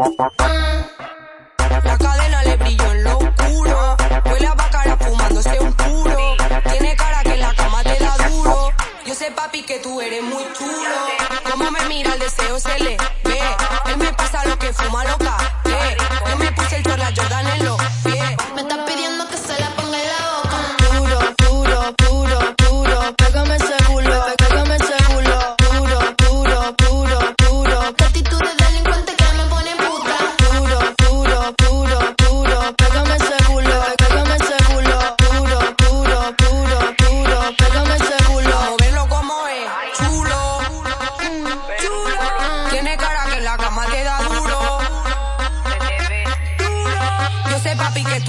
La cadena le brilló en lo oscuro. Huele a bacara fumándose un puro. Tiene cara que en la cama te da duro. Yo sé, papi, que tú eres muy chulo. Como me mira, el deseo se le ve.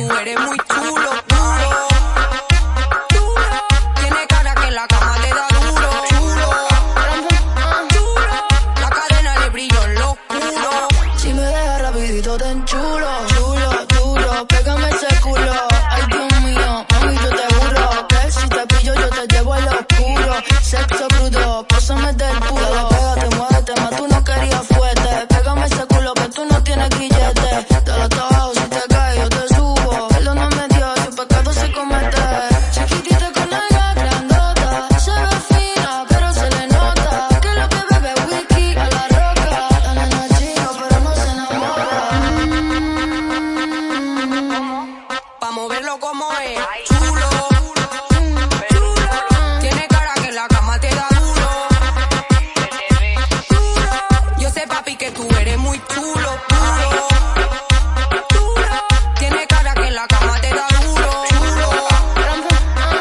Tú eres muy chulo. Duro. Duro. Tiene cara que en la cama te da duro. Chulo. La cadena le brilló en lo. Si me deja rapidito te enchulo Chulo, duro, pégame ese culo Ay, Dios mío, mami, yo te juro Que si te pillo yo te llevo al oscuro Sexo bruto, pásame del puro pégate, muévete, más tú no querías fuerte Pégame ese culo que tú no tienes grillete que tú eres muy chulo. Duro. Tiene cara que en la cama te da duro. Chulo.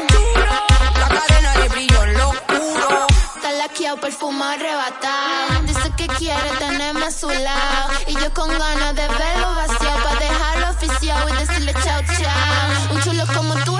Duro. La cadena le brilló en lo oscuro. Está laqueado, perfuma arrebatado. Dice que quiere tenerme a su lado. Y yo con ganas de verlo vaciado. Pa' dejarlo oficial y decirle chao, chao. Un chulo como tú